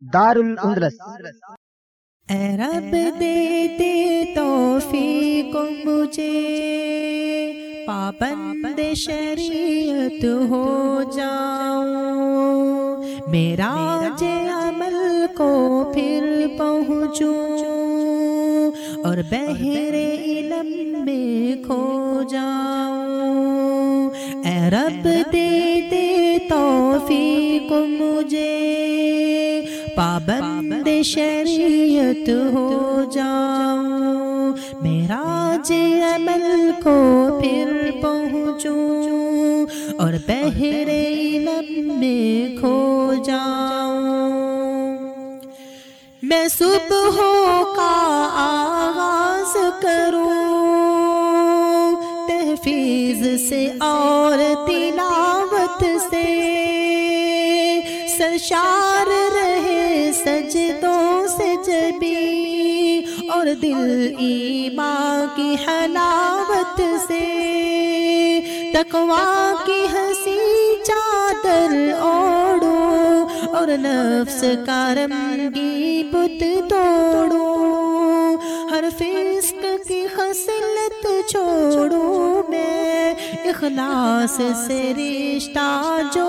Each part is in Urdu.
دار الاندلس اے رب دے دے توفیق مجھے، پابند شریعت ہو جاؤں۔ میرا جے عمل کو پھر پہنچوں اور بہر علم میں کھو جاؤں۔ اے رب دے دے توفیق مجھے پابند شریعت ہو جاؤں۔ میرا جے عمل کو پھر پہنچوں اور بہر علم میں کھو جاؤں۔ میں صبح کا آغاز کروں، تحفیظ سے اور تلاوت سے۔ سرشار رہے سجدوں سے جبی اور دل ایمان کی حلاوت سے تقوا کی ہنسی چادر اوڑو اور نفس کا رنگی بت توڑو، ہر فسق کی خصلت چھوڑو میں، اخلاص سے رشتہ جوڑوں میں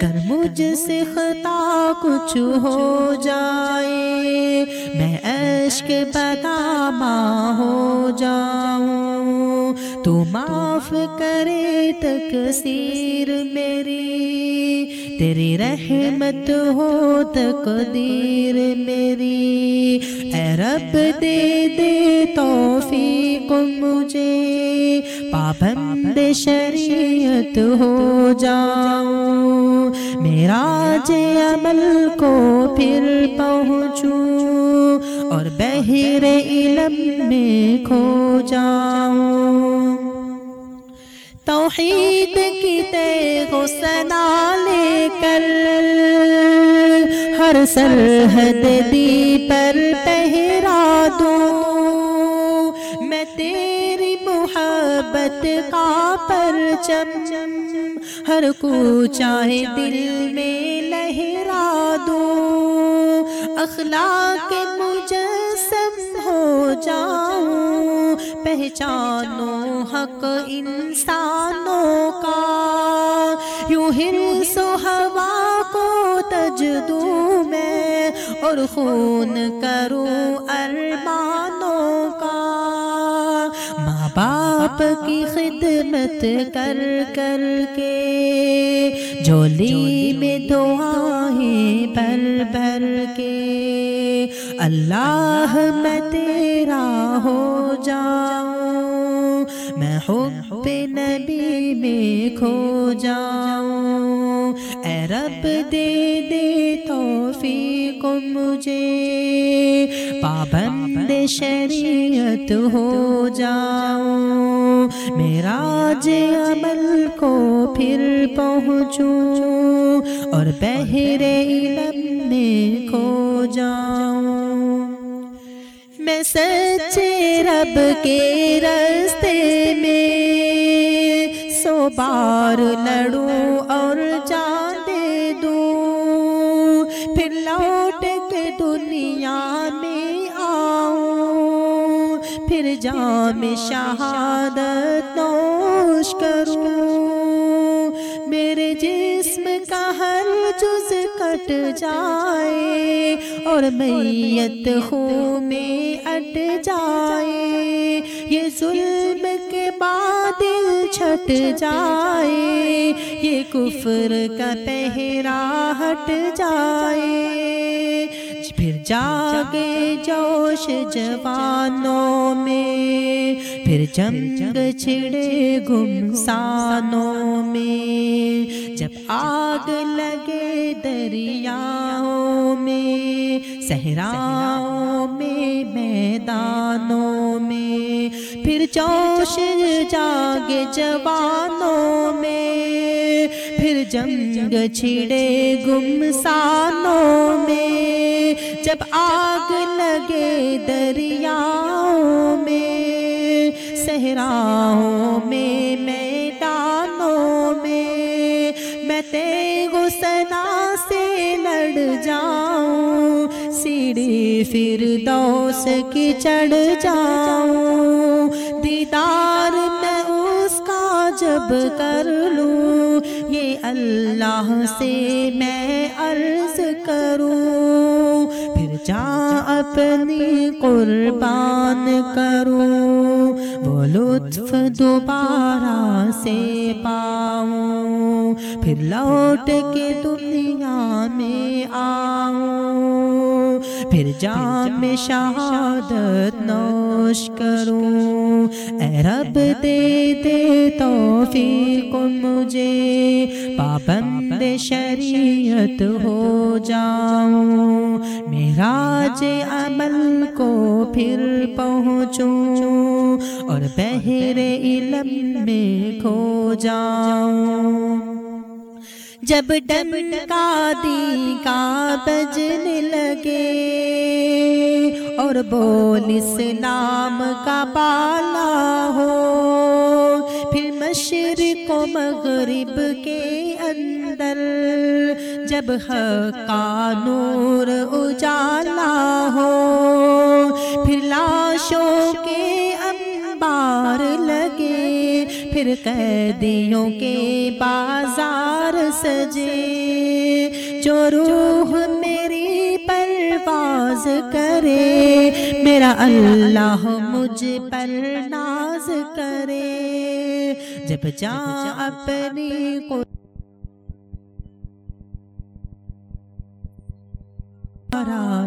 کر مجھ سے خطا کچھ ہو جائے، میں عشق بدامہ ہو جاؤں۔ تو معاف کرے تکثیر میری، تیری رحمت ہو تقدیر میری۔ اے رب، دے دے توفیق مجھے پابند شریعت ہو جاؤں۔ میرا جے عمل کو پھر پہنچوں اور بہر علم میں کھو جاؤں۔ توحید کی تے سنا لے کر ہر سرحد دی پر محبت کا پرچم، ہر کو چاہے دل میں لہرا دوں اخلاق مجسم ہو جاؤں، پہچانو حق انسانوں کا۔ یوں ہرس و ہوا کو تجدوں میں اور خون کروں ارمانوں کا۔ باپ کی خدمت کر کر کے جولی میں دعائیں بھر بھر کے اللہ میں تیرا ہو جاؤں، میں حب نبی میں کھو جاؤں۔ اے رب دے دے توفیق مجھے، پابند شریعت ہو جاؤں۔ میرا عمل کو پھر پہنچوں اور بہر علم میں کھو جاؤں۔ میں سچے رب کے رستے میں سو بار لڑوں اور پھر جام شہادت نوش کروں۔ میرے جسم کا ہر جز کٹ جائے اور میت خون میں اٹ جائے۔ یہ ظلم کے بعد دل چھٹ جائے۔ یہ کفر کا پہرا ہٹ جائے۔ جاگے جوش جوانوں میں پھر جنگ چھڑے گمسانوں میں جب آگ لگے دریاؤں میں صحراؤں میں میدانوں میں پھر جوش جاگے جوانوں میں پھر جنگ چھڑے گمسانوں میں جب آگ لگے دریاؤں میں، صحراؤں میں، میدانوں میں میں تیغ سنا سے لڑ جاؤں، سیڑھی پھر دوس کی چڑھ جاؤں، دیدار میں اس کا جب کر لوں، یہ اللہ سے میں عرض کروں۔ جا اپنی قربان کروں، وہ لطف دوبارہ سے پاؤں۔ پھر لوٹ کے دنیا میں آ پھر جام شہادت نوش کروں۔ اے رب، دے دے توفیق مجھے۔ پابند شریعت ہو جاؤں۔ میرا عمل کو پھر پہنچوں اور بہر علم میں کھو جاؤں۔ جب ڈم کا دی کا بجنے لگے اور بول اسلام کا بالا ہو، پھر مشرق و مغرب کے اندر جب حق کا نور اجالا ہو، پھر لاشوں کے قیدیوں کے بازار سجے، جو روح میری پرواز کرے، میرا اللہ مجھ پر ناز کرے۔ جب جا اپنی کو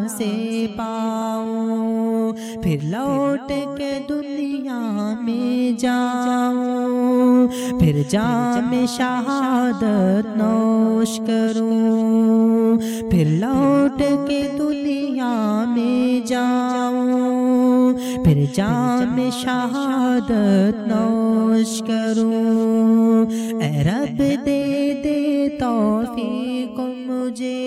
سے پاؤں، پھر لوٹ کے دنیا میں جاؤں، پھر جام شہادت نوش کروں، پھر لوٹ کے دنیا میں جاؤں، پھر جام شہادت نوش کروں۔ اے رب، دے دے توفیق مجھے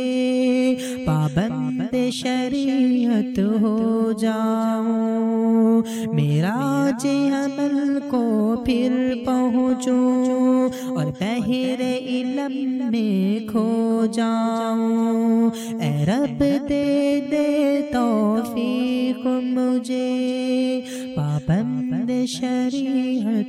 پابند شریعت ہو جاؤں۔ میرا جے عمل کو پھر پہنچوں اور بہر علم میں کھو جاؤں۔ اے رب، دے دے توفیق مجھے۔ پابند شریعت